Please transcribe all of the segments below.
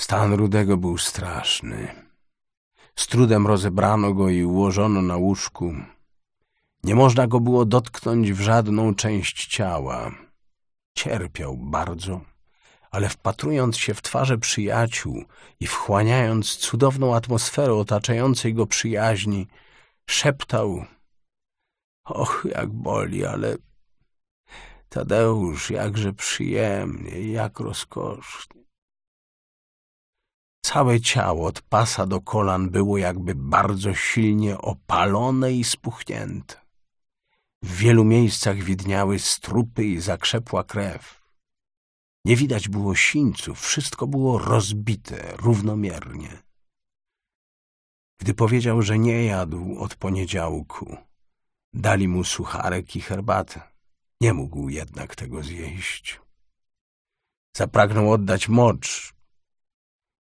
Stan Rudego był straszny. Z trudem rozebrano go i ułożono na łóżku. Nie można go było dotknąć w żadną część ciała. Cierpiał bardzo, ale wpatrując się w twarze przyjaciół i wchłaniając cudowną atmosferę otaczającej go przyjaźni, szeptał Och, jak boli, ale Tadeusz, jakże przyjemnie, jak rozkosznie. Całe ciało od pasa do kolan było jakby bardzo silnie opalone i spuchnięte. W wielu miejscach widniały strupy i zakrzepła krew. Nie widać było sińców, wszystko było rozbite równomiernie. Gdy powiedział, że nie jadł od poniedziałku, dali mu sucharek i herbatę. Nie mógł jednak tego zjeść. Zapragnął oddać mocz.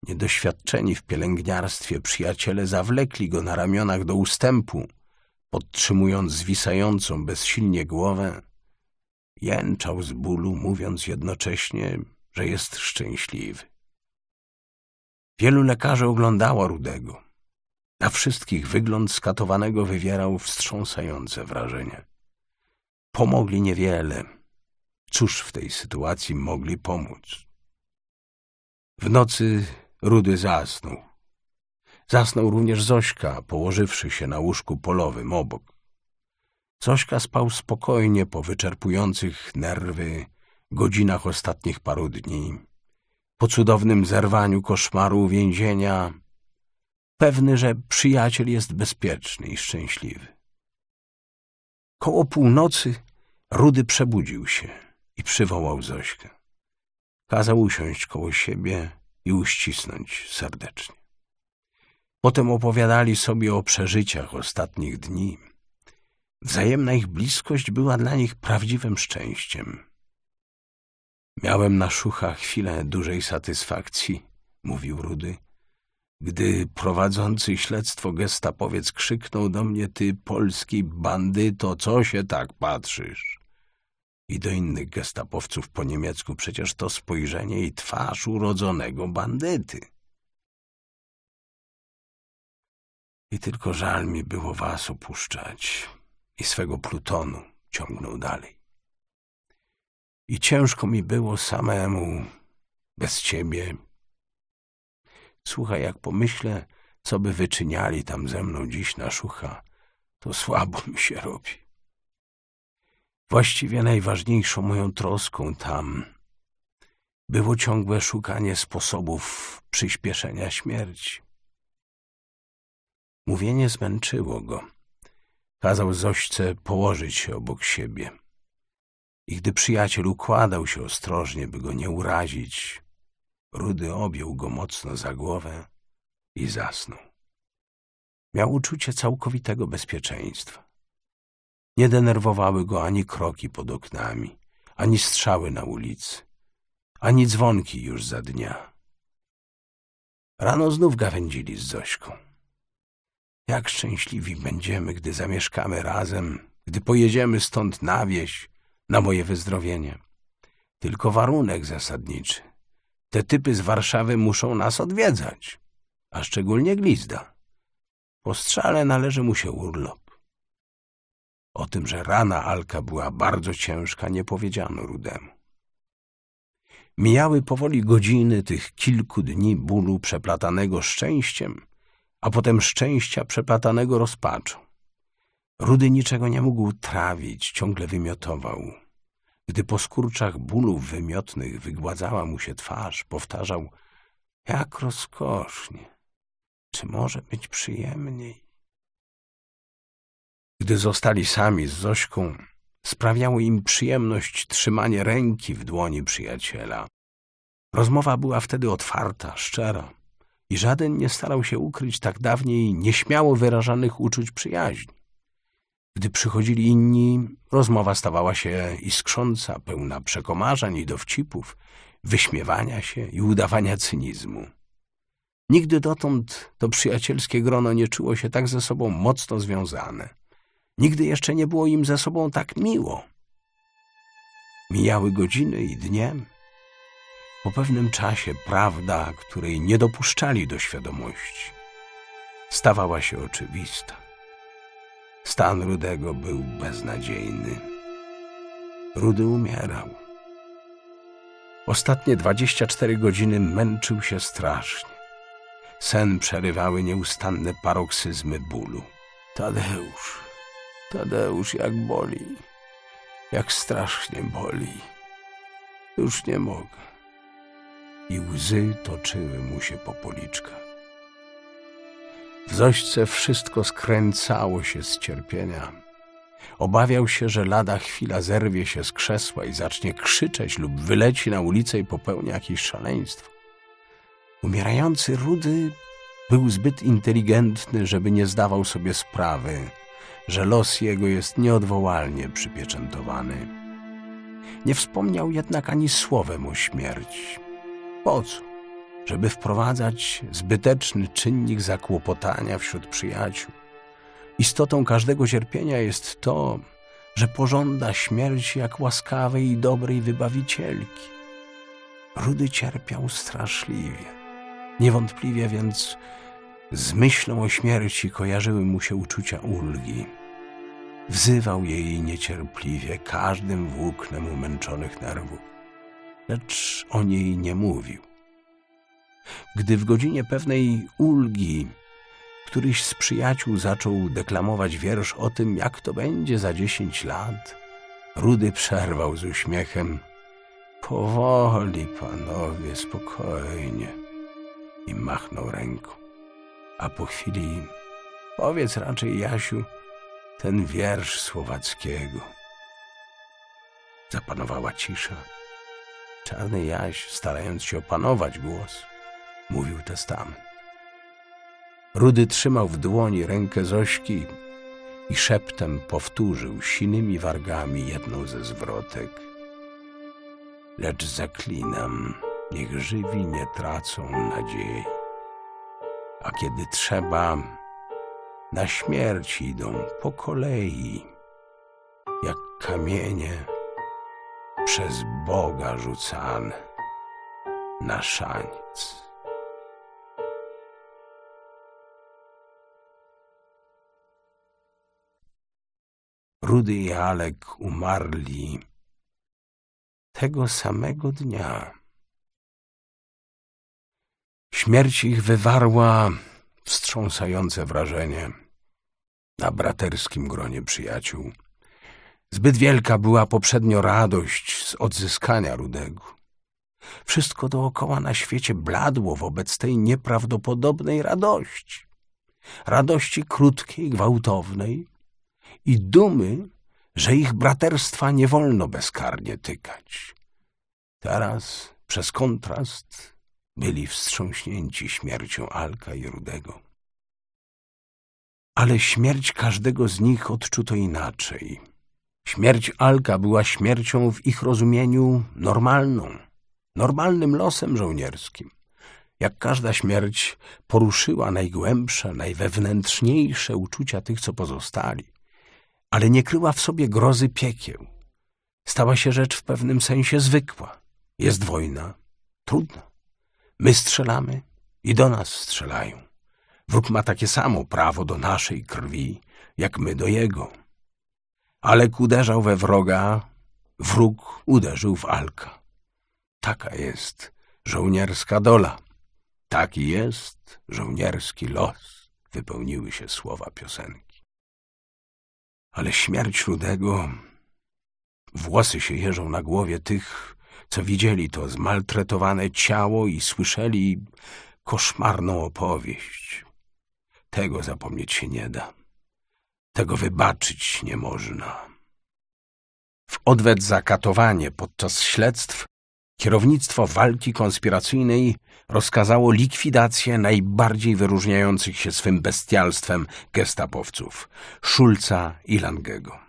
Niedoświadczeni w pielęgniarstwie przyjaciele zawlekli go na ramionach do ustępu, podtrzymując zwisającą bezsilnie głowę. Jęczał z bólu, mówiąc jednocześnie, że jest szczęśliwy. Wielu lekarzy oglądało Rudego. Na wszystkich wygląd skatowanego wywierał wstrząsające wrażenie. Pomogli niewiele. Cóż w tej sytuacji mogli pomóc? W nocy Rudy zasnął. Zasnął również Zośka, położywszy się na łóżku polowym obok. Zośka spał spokojnie po wyczerpujących nerwy godzinach ostatnich paru dni, po cudownym zerwaniu koszmaru więzienia, pewny, że przyjaciel jest bezpieczny i szczęśliwy. Koło północy Rudy przebudził się i przywołał Zośkę. Kazał usiąść koło siebie i uścisnąć serdecznie. Potem opowiadali sobie o przeżyciach ostatnich dni. Wzajemna ich bliskość była dla nich prawdziwym szczęściem. Miałem na szucha chwilę dużej satysfakcji, mówił Rudy, gdy prowadzący śledztwo gestapowiec krzyknął do mnie, ty polski bandyto, co się tak patrzysz? I do innych gestapowców po niemiecku przecież to spojrzenie i twarz urodzonego bandyty. I tylko żal mi było was opuszczać i swego plutonu ciągnął dalej. I ciężko mi było samemu, bez ciebie Słuchaj, jak pomyślę, co by wyczyniali tam ze mną dziś na szucha, to słabo mi się robi. Właściwie najważniejszą moją troską tam było ciągłe szukanie sposobów przyspieszenia śmierci. Mówienie zmęczyło go. Kazał Zośce położyć się obok siebie. I gdy przyjaciel układał się ostrożnie, by go nie urazić, Rudy objął go mocno za głowę i zasnął. Miał uczucie całkowitego bezpieczeństwa. Nie denerwowały go ani kroki pod oknami, ani strzały na ulicy, ani dzwonki już za dnia. Rano znów gawędzili z Zośką. Jak szczęśliwi będziemy, gdy zamieszkamy razem, gdy pojedziemy stąd na wieś, na moje wyzdrowienie. Tylko warunek zasadniczy – te typy z Warszawy muszą nas odwiedzać, a szczególnie Glizda. Po strzale należy mu się urlop. O tym, że rana Alka była bardzo ciężka, nie powiedziano Rudemu. Mijały powoli godziny tych kilku dni bólu przeplatanego szczęściem, a potem szczęścia przeplatanego rozpaczą. Rudy niczego nie mógł trawić, ciągle wymiotował. Gdy po skurczach bólów wymiotnych wygładzała mu się twarz, powtarzał — jak rozkosznie, czy może być przyjemniej? Gdy zostali sami z Zośką, sprawiało im przyjemność trzymanie ręki w dłoni przyjaciela. Rozmowa była wtedy otwarta, szczera i żaden nie starał się ukryć tak dawniej nieśmiało wyrażanych uczuć przyjaźni. Gdy przychodzili inni, rozmowa stawała się iskrząca, pełna przekomarzeń i dowcipów, wyśmiewania się i udawania cynizmu. Nigdy dotąd to przyjacielskie grono nie czuło się tak ze sobą mocno związane. Nigdy jeszcze nie było im ze sobą tak miło. Mijały godziny i dnie. Po pewnym czasie prawda, której nie dopuszczali do świadomości, stawała się oczywista. Stan Rudego był beznadziejny. Rudy umierał. Ostatnie 24 godziny męczył się strasznie. Sen przerywały nieustanne paroksyzmy bólu. Tadeusz, Tadeusz, jak boli. Jak strasznie boli. Już nie mogę. I łzy toczyły mu się po policzkach. W Zośce wszystko skręcało się z cierpienia. Obawiał się, że lada chwila zerwie się z krzesła i zacznie krzyczeć lub wyleci na ulicę i popełni jakieś szaleństwo. Umierający Rudy był zbyt inteligentny, żeby nie zdawał sobie sprawy, że los jego jest nieodwołalnie przypieczętowany. Nie wspomniał jednak ani słowem o śmierci. Po co? Żeby wprowadzać zbyteczny czynnik zakłopotania wśród przyjaciół. Istotą każdego cierpienia jest to, że pożąda śmierci jak łaskawej i dobrej wybawicielki. Rudy cierpiał straszliwie. Niewątpliwie więc z myślą o śmierci kojarzyły mu się uczucia ulgi. Wzywał jej niecierpliwie każdym włóknem umęczonych nerwów, lecz o niej nie mówił. Gdy w godzinie pewnej ulgi któryś z przyjaciół zaczął deklamować wiersz o tym, jak to będzie za dziesięć lat, Rudy przerwał z uśmiechem. Powoli, panowie, spokojnie. I machnął ręką. A po chwili powiedz raczej, Jasiu, ten wiersz Słowackiego. Zapanowała cisza. Czarny Jaś, starając się opanować głos, mówił testament. Rudy trzymał w dłoni rękę Zośki i szeptem powtórzył sinymi wargami jedną ze zwrotek. Lecz zaklinam, niech żywi nie tracą nadziei. A kiedy trzeba, na śmierć idą po kolei, jak kamienie przez Boga rzucane na szaniec. Rudy i Alek umarli tego samego dnia. Śmierć ich wywarła wstrząsające wrażenie na braterskim gronie przyjaciół. Zbyt wielka była poprzednio radość z odzyskania Rudego. Wszystko dookoła na świecie bladło wobec tej nieprawdopodobnej radości. Radości krótkiej, gwałtownej, i dumy, że ich braterstwa nie wolno bezkarnie tykać. Teraz, przez kontrast, byli wstrząśnięci śmiercią Alka i Rudego. Ale śmierć każdego z nich odczuto inaczej. Śmierć Alka była śmiercią w ich rozumieniu normalną, normalnym losem żołnierskim. Jak każda śmierć poruszyła najgłębsze, najwewnętrzniejsze uczucia tych, co pozostali ale nie kryła w sobie grozy piekieł. Stała się rzecz w pewnym sensie zwykła. Jest wojna. Trudno. My strzelamy i do nas strzelają. Wróg ma takie samo prawo do naszej krwi, jak my do jego. Alek uderzał we wroga, wróg uderzył w Alka. Taka jest żołnierska dola. Taki jest żołnierski los, wypełniły się słowa piosenki. Ale śmierć Rudego... Włosy się jeżą na głowie tych, co widzieli to zmaltretowane ciało i słyszeli koszmarną opowieść. Tego zapomnieć się nie da. Tego wybaczyć nie można. W odwet za katowanie podczas śledztw kierownictwo walki konspiracyjnej rozkazało likwidację najbardziej wyróżniających się swym bestialstwem gestapowców Szulca i Langego.